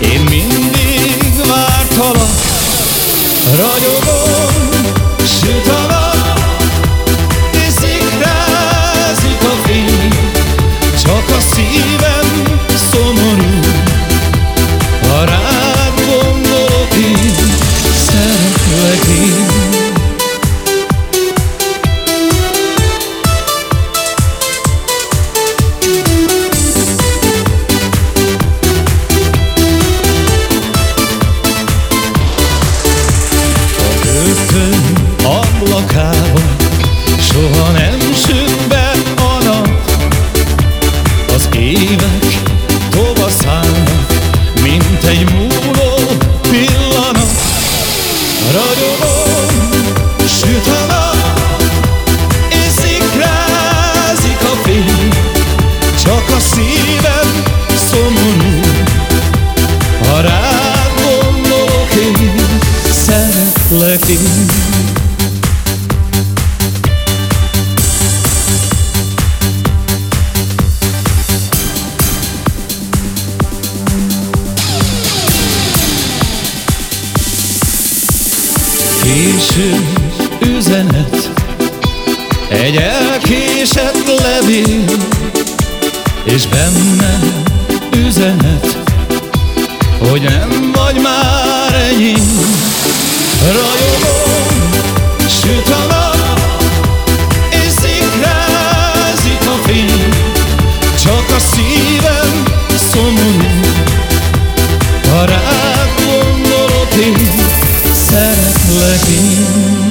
Én mindig ablakába Soha nem süt be a nap. Az évek tovaszállnak Mint egy múló pillanat. Ragyogom, süt a nap És szikrázik a fény Csak a szívem szomorú. Ha rád gondolok én Szeretlek én Késő üzenet Egy elkésett levél És benne üzenet Hogy nem vagy már enyém. Rajogom, Ha rád